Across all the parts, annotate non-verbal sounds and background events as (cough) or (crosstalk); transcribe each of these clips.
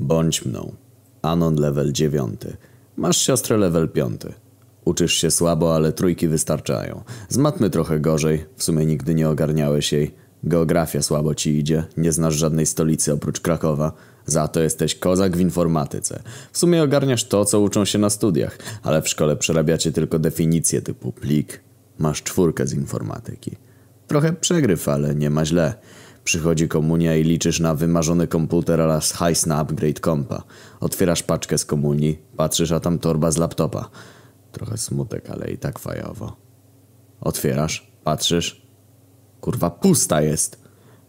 Bądź mną. Anon level 9. Masz siostrę level 5. Uczysz się słabo, ale trójki wystarczają. Z matmy trochę gorzej, w sumie nigdy nie ogarniałeś jej. Geografia słabo ci idzie, nie znasz żadnej stolicy oprócz Krakowa. Za to jesteś kozak w informatyce. W sumie ogarniasz to, co uczą się na studiach, ale w szkole przerabiacie tylko definicje typu plik. Masz czwórkę z informatyki. Trochę przegryw, ale nie ma źle. Przychodzi komunia i liczysz na wymarzony komputer oraz hajs na upgrade kompa. Otwierasz paczkę z komunii, patrzysz, a tam torba z laptopa. Trochę smutek, ale i tak fajowo. Otwierasz, patrzysz. Kurwa, pusta jest.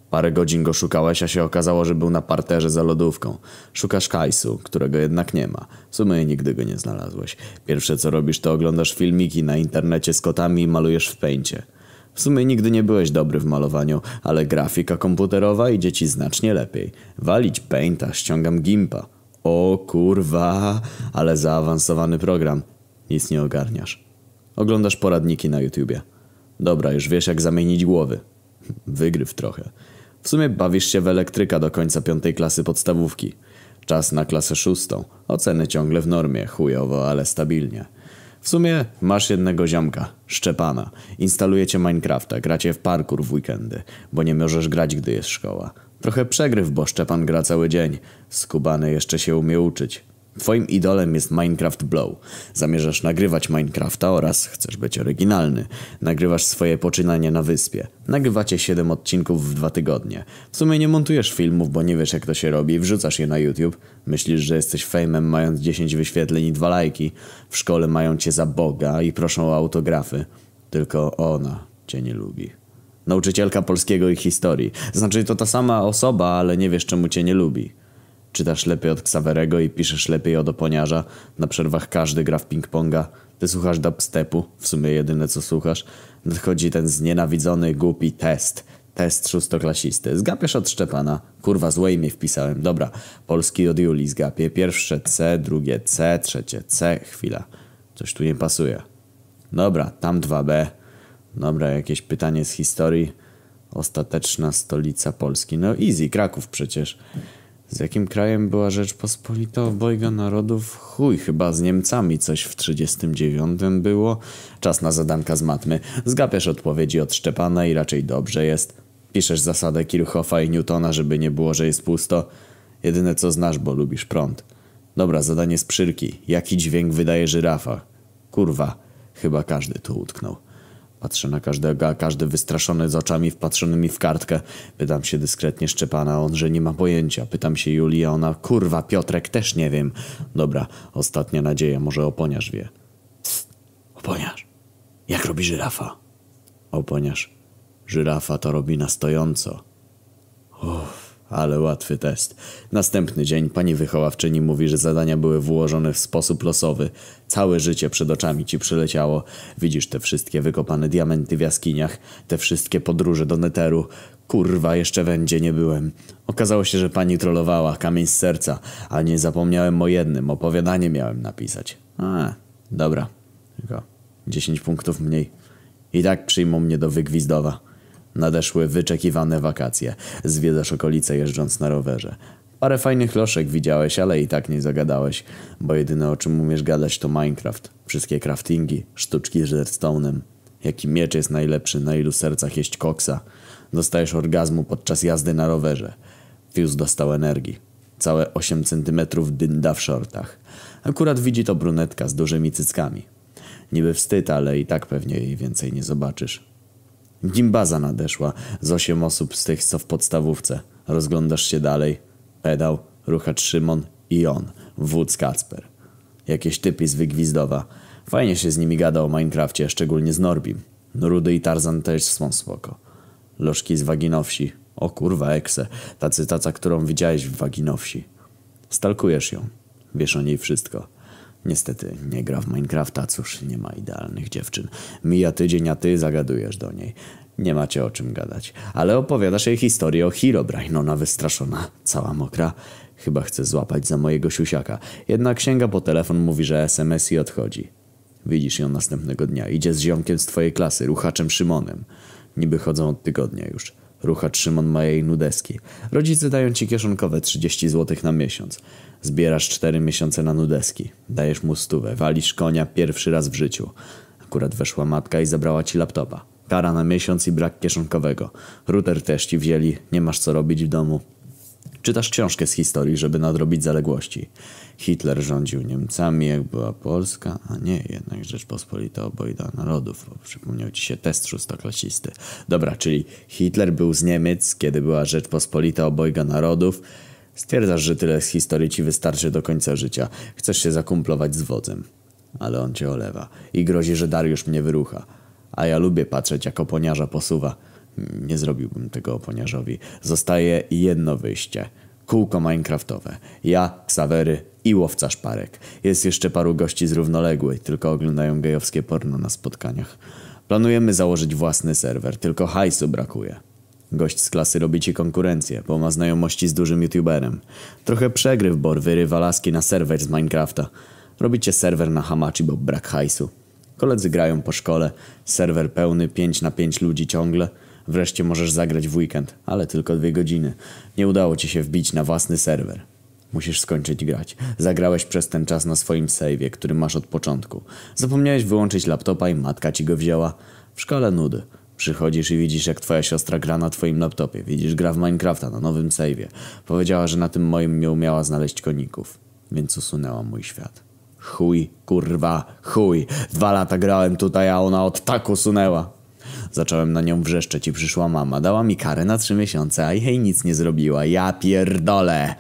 Parę godzin go szukałeś, a się okazało, że był na parterze za lodówką. Szukasz kajsu, którego jednak nie ma. W sumie nigdy go nie znalazłeś. Pierwsze co robisz, to oglądasz filmiki na internecie z kotami i malujesz w pęcie. W sumie nigdy nie byłeś dobry w malowaniu, ale grafika komputerowa idzie ci znacznie lepiej. Walić painta, ściągam gimpa. O kurwa, ale zaawansowany program. Nic nie ogarniasz. Oglądasz poradniki na YouTubie. Dobra, już wiesz jak zamienić głowy. (laughs) Wygryw trochę. W sumie bawisz się w elektryka do końca piątej klasy podstawówki. Czas na klasę szóstą. Oceny ciągle w normie, chujowo, ale stabilnie. W sumie masz jednego ziomka, Szczepana. Instalujecie Minecrafta, gracie w parkour w weekendy, bo nie możesz grać, gdy jest szkoła. Trochę przegryw, bo Szczepan gra cały dzień. Skubany jeszcze się umie uczyć. Twoim idolem jest Minecraft Blow. Zamierzasz nagrywać Minecrafta oraz chcesz być oryginalny. Nagrywasz swoje poczynania na wyspie. Nagrywacie 7 odcinków w dwa tygodnie. W sumie nie montujesz filmów, bo nie wiesz jak to się robi. Wrzucasz je na YouTube. Myślisz, że jesteś fejmem mając 10 wyświetleń i dwa lajki. W szkole mają cię za Boga i proszą o autografy. Tylko ona cię nie lubi. Nauczycielka polskiego i historii. Znaczy to ta sama osoba, ale nie wiesz czemu cię nie lubi. Czytasz lepiej od Ksawerego i piszesz lepiej od Oponiarza. Na przerwach każdy gra w ping-ponga. Ty słuchasz dubstepu, w sumie jedyne co słuchasz. Nadchodzi ten znienawidzony, głupi test. Test szóstoklasisty. Zgapiesz od Szczepana. Kurwa, złe imię wpisałem. Dobra, polski od Julii zgapię. Pierwsze C, drugie C, trzecie C. Chwila. Coś tu nie pasuje. Dobra, tam 2B. Dobra, jakieś pytanie z historii. Ostateczna stolica Polski. No easy, Kraków przecież. Z jakim krajem była Rzeczpospolita obojga narodów? Chuj, chyba z Niemcami coś w 39 było. Czas na zadanka z matmy. Zgapiasz odpowiedzi od Szczepana i raczej dobrze jest. Piszesz zasadę Kirchhoffa i Newtona, żeby nie było, że jest pusto. Jedyne co znasz, bo lubisz prąd. Dobra, zadanie z przyrki. Jaki dźwięk wydaje żyrafa? Kurwa, chyba każdy tu utknął. Patrzę na każdego, a każdy wystraszony z oczami wpatrzonymi w kartkę. Pytam się dyskretnie Szczepana, on, że nie ma pojęcia. Pytam się Julii, a ona, kurwa, Piotrek, też nie wiem. Dobra, ostatnia nadzieja, może oponiarz wie. Psst, oponiarz, jak robi żyrafa? Oponiarz, żyrafa to robi na stojąco. Uff. Ale łatwy test. Następny dzień pani wychowawczyni mówi, że zadania były włożone w sposób losowy. Całe życie przed oczami ci przyleciało. Widzisz te wszystkie wykopane diamenty w jaskiniach, te wszystkie podróże do neteru. Kurwa, jeszcze wędzie nie byłem. Okazało się, że pani trollowała, kamień z serca, a nie zapomniałem o jednym, opowiadanie miałem napisać. A, dobra. Tylko 10 punktów mniej. I tak przyjmą mnie do wygwizdowa. Nadeszły wyczekiwane wakacje. Zwiedzasz okolice jeżdżąc na rowerze. Parę fajnych loszek widziałeś, ale i tak nie zagadałeś, bo jedyne o czym umiesz gadać to Minecraft. Wszystkie craftingi, sztuczki z redstone'em. Jaki miecz jest najlepszy, na ilu sercach jeść koksa. Dostajesz orgazmu podczas jazdy na rowerze. Fuse dostał energii. Całe 8 cm dynda w shortach. Akurat widzi to brunetka z dużymi cyckami. Niby wstyd, ale i tak pewnie jej więcej nie zobaczysz. Gimbaza nadeszła z osiem osób z tych, co w podstawówce. Rozglądasz się dalej. Pedał, ruchacz Szymon i on, wódz Kacper. Jakieś typy z Wygwizdowa. Fajnie się z nimi gada o Minecrafcie, szczególnie z Norbim. Rudy i Tarzan też są spoko. Lożki z Waginowsi. O kurwa, ekse. Ta cytaca, którą widziałeś w Waginowsi. Stalkujesz ją. Wiesz o niej wszystko. Niestety nie gra w Minecrafta, cóż, nie ma idealnych dziewczyn. Mija tydzień, a ty zagadujesz do niej. Nie macie o czym gadać. Ale opowiadasz jej historię o Herobrine. Ona wystraszona, cała mokra. Chyba chce złapać za mojego siusiaka. Jednak sięga po telefon, mówi, że SMS i odchodzi. Widzisz ją następnego dnia. Idzie z ziomkiem z twojej klasy, ruchaczem Szymonem. Niby chodzą od tygodnia już. Rucha Szymon ma jej nudeski. Rodzice dają ci kieszonkowe 30 zł na miesiąc. Zbierasz 4 miesiące na nudeski. Dajesz mu stówę, walisz konia pierwszy raz w życiu. Akurat weszła matka i zabrała ci laptopa. Kara na miesiąc i brak kieszonkowego. Router też ci wzięli, nie masz co robić w domu. Czytasz książkę z historii, żeby nadrobić zaległości. Hitler rządził Niemcami, jak była Polska, a nie jednak Rzeczpospolita obojga narodów, bo przypomniał ci się test szóstoklasisty. Dobra, czyli Hitler był z Niemiec, kiedy była Rzeczpospolita obojga narodów. Stwierdzasz, że tyle z historii ci wystarczy do końca życia. Chcesz się zakumplować z wodzem. Ale on cię olewa i grozi, że Dariusz mnie wyrucha. A ja lubię patrzeć, jak oponiarza posuwa. Nie zrobiłbym tego oponiarzowi. Zostaje jedno wyjście. Kółko minecraftowe. Ja, Ksawery i łowca szparek. Jest jeszcze paru gości z równoległej, tylko oglądają gejowskie porno na spotkaniach. Planujemy założyć własny serwer, tylko hajsu brakuje. Gość z klasy robi ci konkurencję, bo ma znajomości z dużym youtuberem. Trochę przegryw, bor wyrywa laski na serwer z Minecrafta. Robicie serwer na Hamachi, bo brak hajsu. Koledzy grają po szkole, serwer pełny 5 na 5 ludzi ciągle. Wreszcie możesz zagrać w weekend, ale tylko dwie godziny. Nie udało ci się wbić na własny serwer. Musisz skończyć grać. Zagrałeś przez ten czas na swoim save'ie, który masz od początku. Zapomniałeś wyłączyć laptopa i matka ci go wzięła. W szkole nudy. Przychodzisz i widzisz, jak twoja siostra gra na twoim laptopie. Widzisz, gra w Minecrafta na nowym save'ie. Powiedziała, że na tym moim nie umiała znaleźć koników. Więc usunęła mój świat. Chuj, kurwa, chuj. Dwa lata grałem tutaj, a ona od tak usunęła. Zacząłem na nią wrzeszczeć i przyszła mama. Dała mi karę na trzy miesiące, a jej nic nie zrobiła. Ja pierdolę!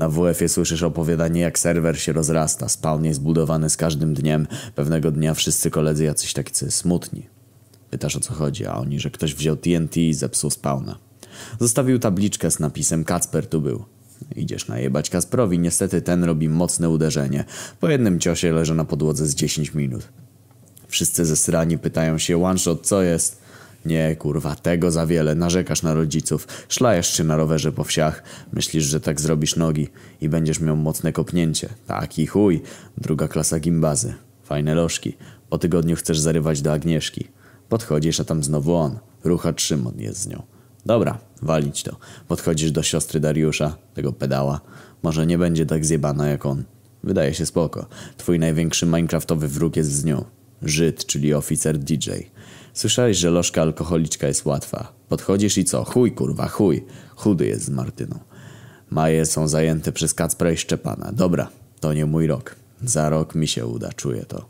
Na WF-ie słyszysz opowiadanie, jak serwer się rozrasta. Spawn jest budowany z każdym dniem. Pewnego dnia wszyscy koledzy jacyś tacy smutni. Pytasz o co chodzi, a oni, że ktoś wziął TNT i zepsuł spawna. Zostawił tabliczkę z napisem Kacper tu był. Idziesz najebać Kasprowi, niestety ten robi mocne uderzenie. Po jednym ciosie leży na podłodze z 10 minut. Wszyscy zesrani pytają się, one shot co jest? Nie, kurwa, tego za wiele, narzekasz na rodziców, szlajesz się na rowerze po wsiach, myślisz, że tak zrobisz nogi i będziesz miał mocne kopnięcie. Taki chuj, druga klasa gimbazy, fajne lożki. Po tygodniu chcesz zarywać do Agnieszki. Podchodzisz, a tam znowu on, rucha Szymon jest z nią. Dobra, walić to. Podchodzisz do siostry Dariusza, tego pedała. Może nie będzie tak zjebana jak on. Wydaje się spoko. Twój największy minecraftowy wróg jest z nią. Żyd, czyli oficer DJ. Słyszałeś, że lożka alkoholiczka jest łatwa. Podchodzisz i co? Chuj kurwa, chuj. Chudy jest z Martyną. Maje są zajęte przez Kacpra i Szczepana. Dobra, to nie mój rok. Za rok mi się uda, czuję to.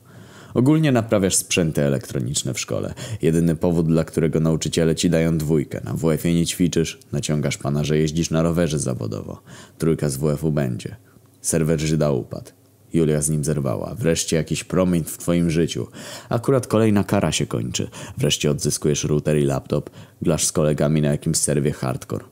Ogólnie naprawiasz sprzęty elektroniczne w szkole. Jedyny powód, dla którego nauczyciele ci dają dwójkę. Na WF-ie nie ćwiczysz, naciągasz pana, że jeździsz na rowerze zawodowo. Trójka z WF-u będzie. Serwer Żyda upadł. Julia z nim zerwała. Wreszcie jakiś promień w twoim życiu. Akurat kolejna kara się kończy. Wreszcie odzyskujesz router i laptop. Glasz z kolegami na jakimś serwie hardcore.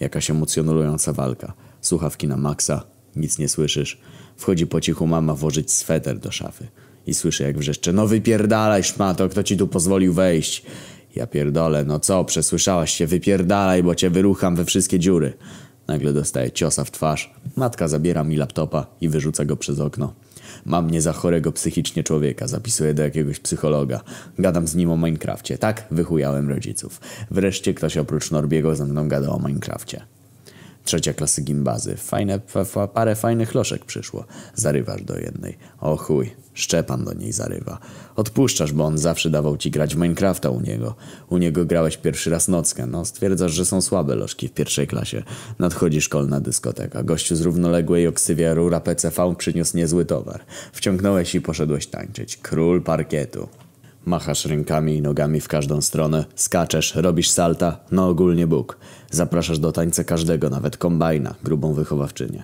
Jakaś emocjonująca walka. Słuchawki na maksa. Nic nie słyszysz. Wchodzi po cichu mama włożyć sweter do szafy. I słyszę jak wrzeszcze. No wypierdalaj szmato, kto ci tu pozwolił wejść? Ja pierdolę, no co, przesłyszałaś się, wypierdalaj, bo cię wyrucham we wszystkie dziury. Nagle dostaję ciosa w twarz. Matka zabiera mi laptopa i wyrzuca go przez okno. Mam mnie za chorego psychicznie człowieka, zapisuję do jakiegoś psychologa. Gadam z nim o Minecrafcie. Tak, wychujałem rodziców. Wreszcie ktoś oprócz Norbiego ze mną gada o Minecrafcie. Trzecia klasy gimbazy. Fajne, parę fajnych loszek przyszło. Zarywasz do jednej. O chuj, Szczepan do niej zarywa. Odpuszczasz, bo on zawsze dawał ci grać w Minecrafta u niego. U niego grałeś pierwszy raz nockę. No, stwierdzasz, że są słabe lożki w pierwszej klasie. Nadchodzi szkolna dyskoteka. Gościu z równoległej oksywia rura PCV przyniósł niezły towar. Wciągnąłeś i poszedłeś tańczyć. Król parkietu. Machasz rękami i nogami w każdą stronę, skaczesz, robisz salta, no ogólnie Bóg. Zapraszasz do tańca każdego, nawet kombajna, grubą wychowawczynię.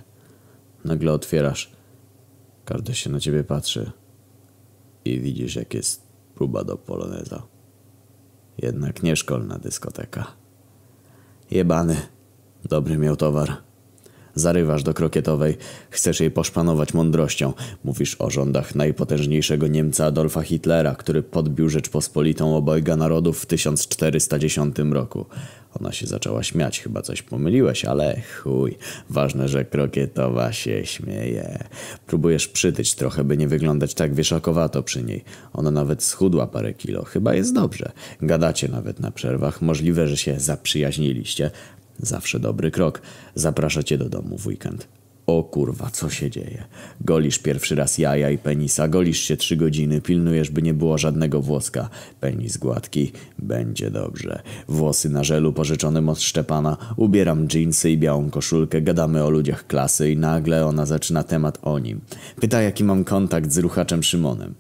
Nagle otwierasz. Każdy się na ciebie patrzy. I widzisz, jak jest próba do poloneza. Jednak nie szkolna dyskoteka. Jebany. Dobry miał towar. Zarywasz do krokietowej. Chcesz jej poszpanować mądrością. Mówisz o rządach najpotężniejszego Niemca Adolfa Hitlera, który podbił Rzeczpospolitą obojga narodów w 1410 roku. Ona się zaczęła śmiać, chyba coś pomyliłeś, ale chuj. Ważne, że krokietowa się śmieje. Próbujesz przytyć trochę, by nie wyglądać tak wieszakowato przy niej. Ona nawet schudła parę kilo. Chyba jest dobrze. Gadacie nawet na przerwach. Możliwe, że się zaprzyjaźniliście. Zawsze dobry krok. Zaprasza cię do domu w weekend. O kurwa, co się dzieje? Golisz pierwszy raz jaja i penisa, golisz się trzy godziny, pilnujesz, by nie było żadnego włoska. Penis gładki, będzie dobrze. Włosy na żelu pożyczonym od Szczepana, ubieram dżinsy i białą koszulkę, gadamy o ludziach klasy i nagle ona zaczyna temat o nim. Pyta, jaki mam kontakt z ruchaczem Szymonem.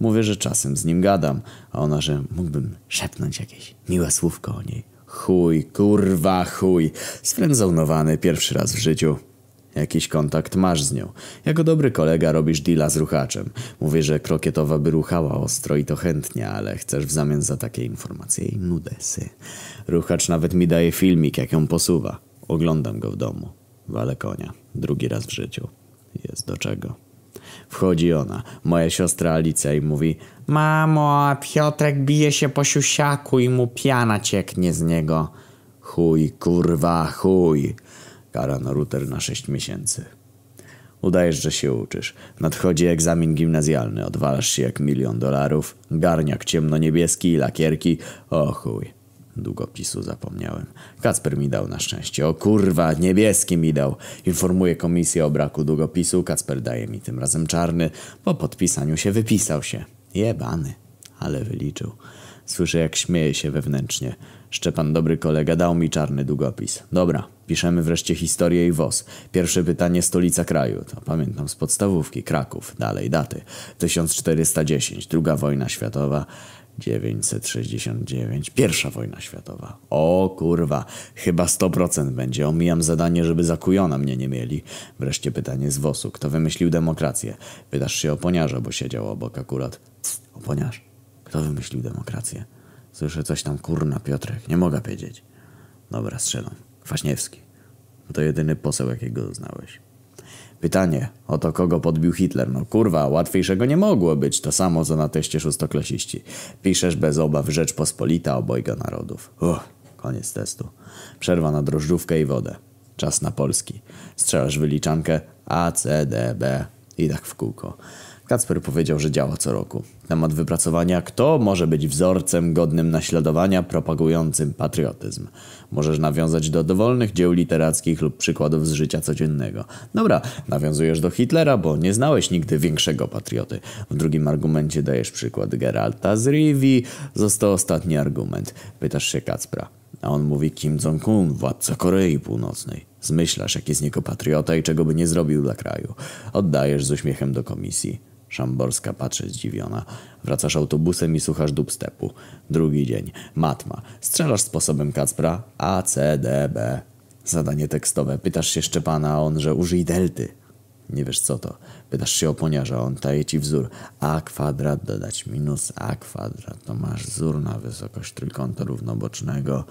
Mówię, że czasem z nim gadam, a ona, że mógłbym szepnąć jakieś miłe słówko o niej. Chuj, kurwa, chuj. Sfrędzonowany pierwszy raz w życiu. Jakiś kontakt masz z nią. Jako dobry kolega robisz deala z ruchaczem. Mówię, że krokietowa by ruchała ostro i to chętnie, ale chcesz w zamian za takie informacje i nudesy. Ruchacz nawet mi daje filmik, jak ją posuwa. Oglądam go w domu. Wale konia. Drugi raz w życiu. Jest do czego. Wchodzi ona, moja siostra Alicja i mówi Mamo, a Piotrek bije się po siusiaku i mu piana cieknie z niego. Chuj, kurwa, chuj. Kara na router na 6 miesięcy. Udajesz, że się uczysz. Nadchodzi egzamin gimnazjalny. Odwalasz się jak milion dolarów. Garniak ciemno-niebieski i lakierki. O chuj. Długopisu zapomniałem. Kacper mi dał na szczęście. O kurwa, niebieski mi dał. Informuję komisję o braku długopisu. Kacper daje mi tym razem czarny. Po podpisaniu się wypisał się. Jebany. Ale wyliczył. Słyszę jak śmieje się wewnętrznie. Szczepan, dobry kolega, dał mi czarny długopis. Dobra, piszemy wreszcie historię i WOS. Pierwsze pytanie, stolica kraju. To pamiętam z podstawówki, Kraków. Dalej, daty. 1410, druga wojna światowa. 969, pierwsza wojna światowa. O kurwa, chyba 100% będzie. Omijam zadanie, żeby zakujona mnie nie mieli. Wreszcie pytanie z WOS-u. Kto wymyślił demokrację? Pytasz się o poniarza, bo siedział obok akurat. O poniarz. Kto wymyślił demokrację? Słyszę coś tam, kurna, Piotrek. Nie mogę wiedzieć. Dobra, strzelam. Kwaśniewski. To jedyny poseł, jakiego znałeś. Pytanie, oto kogo podbił Hitler? No kurwa, łatwiejszego nie mogło być. To samo, co na teście szóstoklasiści. Piszesz bez obaw Rzeczpospolita obojga narodów. Uff, koniec testu. Przerwa na drożdżówkę i wodę. Czas na Polski. Strzelasz wyliczankę A, C, D, B i tak w kółko. Kacper powiedział, że działa co roku. Temat wypracowania kto może być wzorcem godnym naśladowania, propagującym patriotyzm. Możesz nawiązać do dowolnych dzieł literackich lub przykładów z życia codziennego. Dobra, nawiązujesz do Hitlera, bo nie znałeś nigdy większego patrioty. W drugim argumencie dajesz przykład Geralta z Rivi. Został ostatni argument. Pytasz się Kacpra. A on mówi Kim Jong-un, władca Korei Północnej. Zmyślasz, jaki jest niego patriota i czego by nie zrobił dla kraju. Oddajesz z uśmiechem do komisji. Szamborska patrzy zdziwiona. Wracasz autobusem i słuchasz dubstepu. Drugi dzień. Matma. Strzelasz sposobem Kacpra. A, C, D, B. Zadanie tekstowe. Pytasz się Szczepana, a on, że użyj delty. Nie wiesz co to. Pytasz się o poniarza, on daje ci wzór. A kwadrat dodać minus A kwadrat. To masz wzór na wysokość trójkąta równobocznego.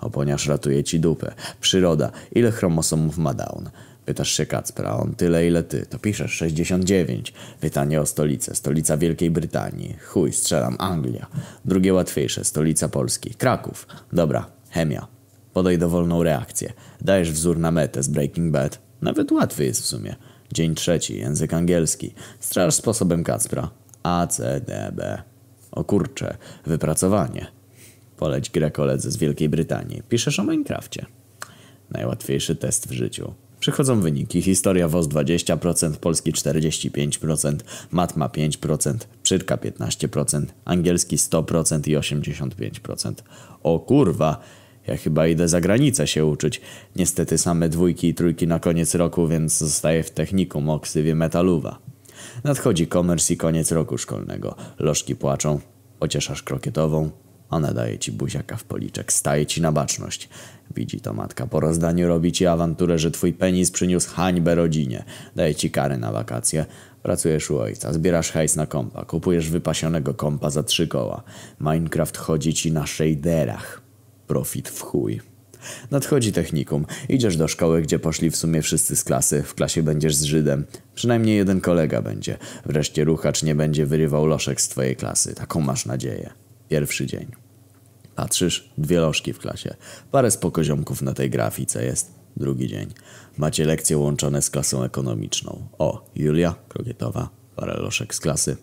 Oponiarz ratuje ci dupę. Przyroda. Ile chromosomów ma Down? Pytasz się Kacpra, on tyle ile ty. To piszesz 69. Pytanie o stolicę. Stolica Wielkiej Brytanii. Chuj, strzelam. Anglia. Drugie łatwiejsze. Stolica Polski. Kraków. Dobra. Chemia. Podaj dowolną reakcję. Dajesz wzór na metę z Breaking Bad. Nawet łatwy jest w sumie. Dzień trzeci. Język angielski. Strzelasz sposobem Kacpra. A, C, D, B. O kurcze. Wypracowanie. Poleć grę koledze z Wielkiej Brytanii. Piszesz o Minecrafcie. Najłatwiejszy test w życiu. Przychodzą wyniki. Historia WOS 20%, Polski 45%, Matma 5%, Przyrka 15%, Angielski 100% i 85%. O kurwa! Ja chyba idę za granicę się uczyć. Niestety same dwójki i trójki na koniec roku, więc zostaję w technikum o metaluwa. Nadchodzi komers i koniec roku szkolnego. Lożki płaczą. Pocieszasz krokietową. Ona daje ci buziaka w policzek, staje ci na baczność. Widzi to matka. Po rozdaniu robi ci awanturę, że twój penis przyniósł hańbę rodzinie. Daje ci karę na wakacje. Pracujesz u ojca, zbierasz hajs na kompa, kupujesz wypasionego kompa za trzy koła. Minecraft chodzi ci na shaderach. Profit w chuj. Nadchodzi technikum. Idziesz do szkoły, gdzie poszli w sumie wszyscy z klasy. W klasie będziesz z Żydem. Przynajmniej jeden kolega będzie. Wreszcie ruchacz nie będzie wyrywał loszek z twojej klasy. Taką masz nadzieję. Pierwszy dzień. Patrzysz, dwie lożki w klasie. Parę spokoziomków na tej grafice jest. Drugi dzień. Macie lekcje łączone z klasą ekonomiczną. O, Julia Krogietowa, parę lożek z klasy.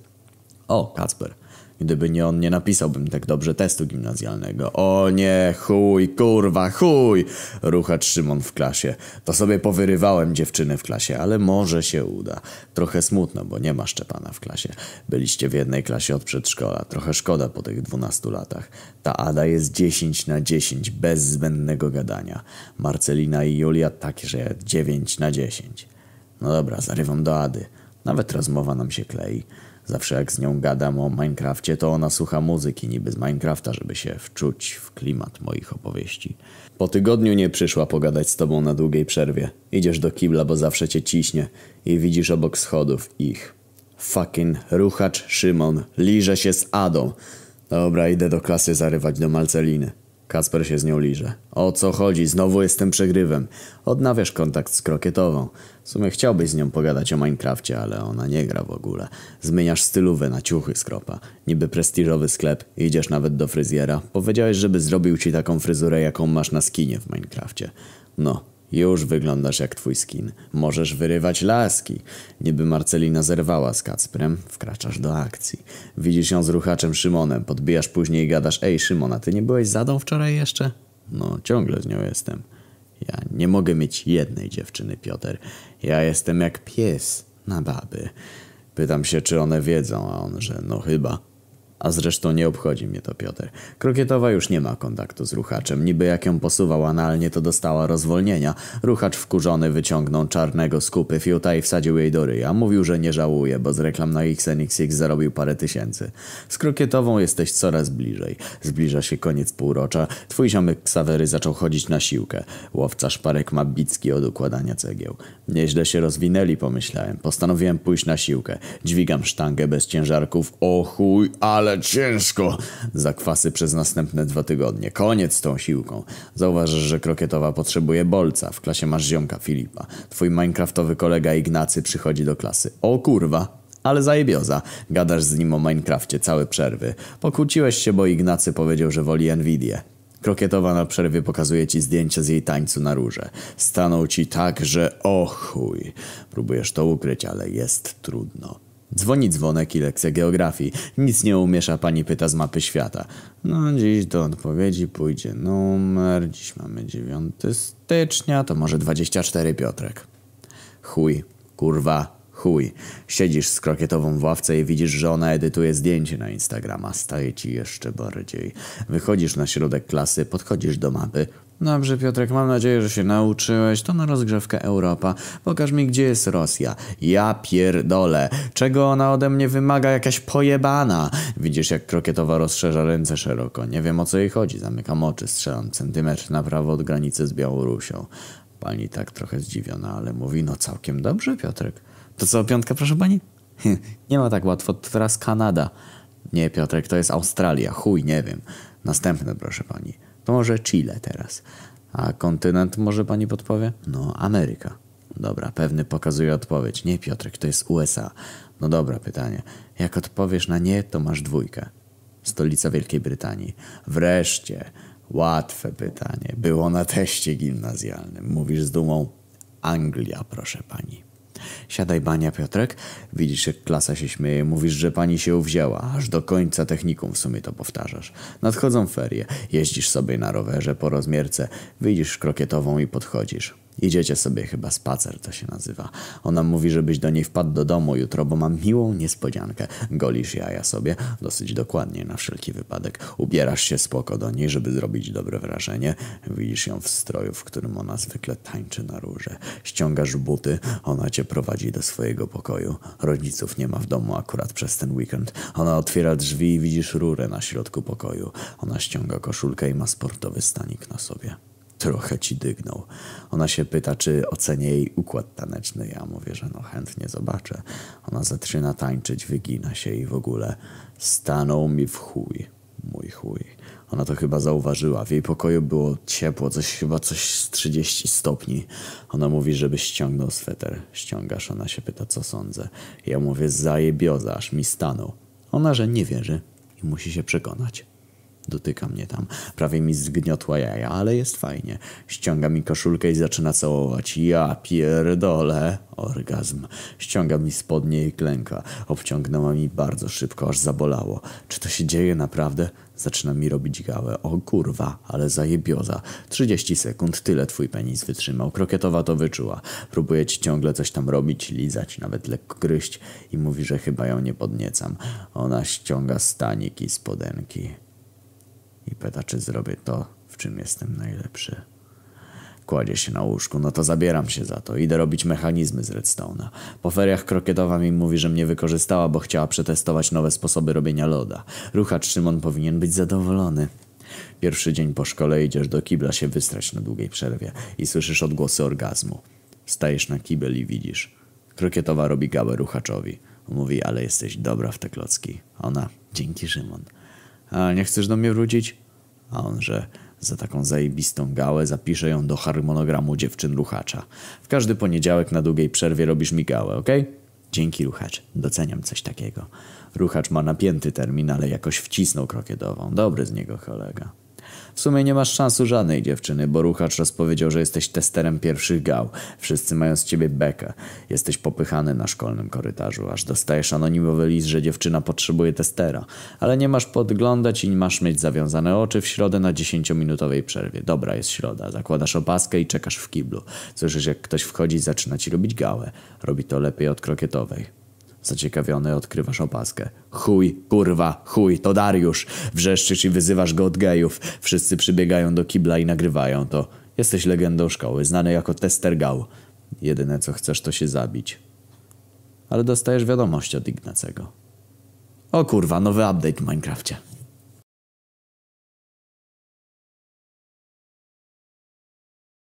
O, Kacper. Gdyby nie on, nie napisałbym tak dobrze testu gimnazjalnego. O nie, chuj, kurwa, chuj! Ruchacz Szymon w klasie. To sobie powyrywałem dziewczyny w klasie, ale może się uda. Trochę smutno, bo nie ma Szczepana w klasie. Byliście w jednej klasie od przedszkola. Trochę szkoda po tych dwunastu latach. Ta Ada jest 10 na 10, bez zbędnego gadania. Marcelina i Julia także 9 na 10. No dobra, zarywam do Ady. Nawet rozmowa nam się klei. Zawsze jak z nią gadam o Minecrafcie, to ona słucha muzyki niby z Minecrafta, żeby się wczuć w klimat moich opowieści. Po tygodniu nie przyszła pogadać z tobą na długiej przerwie. Idziesz do kibla, bo zawsze cię ciśnie i widzisz obok schodów ich. Fucking ruchacz Szymon liże się z Adą. Dobra, idę do klasy zarywać do Malceliny. Kasper się z nią liże. O co chodzi? Znowu jestem przegrywem. Odnawiasz kontakt z krokietową. W sumie chciałbyś z nią pogadać o Minecrafcie, ale ona nie gra w ogóle. Zmieniasz stylówę na ciuchy skropa. Niby prestiżowy sklep. Idziesz nawet do fryzjera. Powiedziałeś, żeby zrobił ci taką fryzurę, jaką masz na skinie w Minecrafcie. No, już wyglądasz jak twój skin. Możesz wyrywać laski. Niby Marcelina zerwała z Kacprem, wkraczasz do akcji. Widzisz ją z ruchaczem Szymonem, podbijasz później i gadasz Ej Szymona, ty nie byłeś zadą wczoraj jeszcze? No, ciągle z nią jestem. Ja nie mogę mieć jednej dziewczyny, Piotr. Ja jestem jak pies na baby. Pytam się, czy one wiedzą, a on, że no chyba. A zresztą nie obchodzi mnie to Piotr. Krokietowa już nie ma kontaktu z ruchaczem. Niby jak ją posuwał analnie, to dostała rozwolnienia. Ruchacz wkurzony wyciągnął czarnego z kupy fiuta i wsadził jej do ryja. Mówił, że nie żałuje, bo z reklam na XNXX zarobił parę tysięcy. Z Krokietową jesteś coraz bliżej. Zbliża się koniec półrocza. Twój ziomek Ksawery zaczął chodzić na siłkę. Łowca szparek ma bicki od układania cegieł. Nieźle się rozwinęli, pomyślałem. Postanowiłem pójść na siłkę. Dźwigam sztangę bez ciężarków. O chuj, ale ciężko! Zakwasy przez następne dwa tygodnie. Koniec z tą siłką. Zauważysz, że Krokietowa potrzebuje bolca. W klasie masz ziomka Filipa. Twój minecraftowy kolega Ignacy przychodzi do klasy. O kurwa! Ale zajebioza. Gadasz z nim o Minecrafcie całe przerwy. Pokłóciłeś się, bo Ignacy powiedział, że woli Nvidię. Krokietowa na przerwie pokazuje ci zdjęcia z jej tańcu na róże. Stanął ci tak, że o chuj. Próbujesz to ukryć, ale jest trudno. Dzwoni dzwonek i lekcja geografii. Nic nie umiesz, a pani pyta z mapy świata. No dziś do odpowiedzi pójdzie numer. Dziś mamy 9 stycznia, to może 24 Piotrek. Chuj, kurwa, chuj. Siedzisz z krokietową w ławce i widzisz, że ona edytuje zdjęcie na Instagrama. Staje ci jeszcze bardziej. Wychodzisz na środek klasy, podchodzisz do mapy. Dobrze, Piotrek, mam nadzieję, że się nauczyłeś. To na rozgrzewkę Europa. Pokaż mi, gdzie jest Rosja. Ja pierdolę. Czego ona ode mnie wymaga? Jakaś pojebana. Widzisz, jak krokietowa rozszerza ręce szeroko. Nie wiem, o co jej chodzi. Zamykam oczy, strzelam centymetr na prawo od granicy z Białorusią. Pani tak trochę zdziwiona, ale mówi, no całkiem dobrze, Piotrek. To co, piątka, proszę pani? (laughs) nie ma tak łatwo, to teraz Kanada. Nie, Piotrek, to jest Australia. Chuj, nie wiem. Następne, proszę pani. To może Chile teraz. A kontynent może pani podpowie? No, Ameryka. Dobra, pewny pokazuje odpowiedź. Nie, Piotrek, to jest USA. No dobra, pytanie. Jak odpowiesz na nie, to masz dwójkę. Stolica Wielkiej Brytanii. Wreszcie. Łatwe pytanie. Było na teście gimnazjalnym. Mówisz z dumą Anglia, proszę pani. Siadaj bania, Piotrek. Widzisz, jak klasa się śmieje. Mówisz, że pani się uwzięła. Aż do końca technikum w sumie to powtarzasz. Nadchodzą ferie. Jeździsz sobie na rowerze po rozmierce. Widzisz krokietową i podchodzisz. Idziecie sobie chyba spacer, to się nazywa. Ona mówi, żebyś do niej wpadł do domu jutro, bo mam miłą niespodziankę. Golisz jaja sobie, dosyć dokładnie na wszelki wypadek. Ubierasz się spoko do niej, żeby zrobić dobre wrażenie. Widzisz ją w stroju, w którym ona zwykle tańczy na róże. Ściągasz buty, ona cię prowadzi do swojego pokoju. Rodziców nie ma w domu akurat przez ten weekend. Ona otwiera drzwi i widzisz rurę na środku pokoju. Ona ściąga koszulkę i ma sportowy stanik na sobie. Trochę ci dygnął. Ona się pyta, czy ocenię jej układ taneczny. Ja mówię, że no chętnie zobaczę. Ona zaczyna tańczyć, wygina się i w ogóle stanął mi w chuj. Mój chuj. Ona to chyba zauważyła. W jej pokoju było ciepło, coś chyba coś z 30 stopni. Ona mówi, żeby ściągnął sweter. Ściągasz, ona się pyta, co sądzę. Ja mówię, zajebioza, aż mi stanął. Ona, że nie wierzy i musi się przekonać. Dotyka mnie tam. Prawie mi zgniotła jaja, ale jest fajnie. Ściąga mi koszulkę i zaczyna całować. Ja pierdolę. Orgazm. Ściąga mi spodnie i klęka. Obciągnęła mi bardzo szybko, aż zabolało. Czy to się dzieje naprawdę? Zaczyna mi robić gałę. O kurwa, ale zajebioza. 30 sekund, tyle twój penis wytrzymał. Krokietowa to wyczuła. Próbuje ci ciągle coś tam robić, lizać, nawet lekko gryźć i mówi, że chyba ją nie podniecam. Ona ściąga stanik i spodenki. I pyta, czy zrobię to, w czym jestem najlepszy. Kładzie się na łóżku, no to zabieram się za to. Idę robić mechanizmy z Redstone'a. Po feriach krokietowa mi mówi, że mnie wykorzystała, bo chciała przetestować nowe sposoby robienia loda. Ruchacz Szymon powinien być zadowolony. Pierwszy dzień po szkole idziesz do kibla się wystrać na długiej przerwie i słyszysz odgłosy orgazmu. Stajesz na kibel i widzisz. Krokietowa robi gałę ruchaczowi. Mówi, ale jesteś dobra w te klocki. Ona, dzięki Szymon. A nie chcesz do mnie wrócić? A on, że za taką zajebistą gałę zapiszę ją do harmonogramu dziewczyn ruchacza. W każdy poniedziałek na długiej przerwie robisz mi gałę, okej? Dzięki ruchacz, doceniam coś takiego. Ruchacz ma napięty termin, ale jakoś wcisnął krokietową. Dobry z niego kolega. W sumie nie masz szansu żadnej dziewczyny, bo ruchacz rozpowiedział, że jesteś testerem pierwszych gał. Wszyscy mają z ciebie bekę. Jesteś popychany na szkolnym korytarzu, aż dostajesz anonimowy list, że dziewczyna potrzebuje testera. Ale nie masz podglądać i masz mieć zawiązane oczy w środę na 10-minutowej przerwie. Dobra jest środa. Zakładasz opaskę i czekasz w kiblu. Słyszysz, jak ktoś wchodzi i zaczyna ci robić gałę. Robi to lepiej od krokietowej. Zaciekawiony odkrywasz opaskę. Chuj, kurwa, chuj, to Dariusz. Wrzeszczysz i wyzywasz go od gejów. Wszyscy przybiegają do kibla i nagrywają to. Jesteś legendą szkoły, znany jako tester gał. Jedyne co chcesz to się zabić. Ale dostajesz wiadomość od Ignacego. O kurwa, nowy update w Minecrafcie.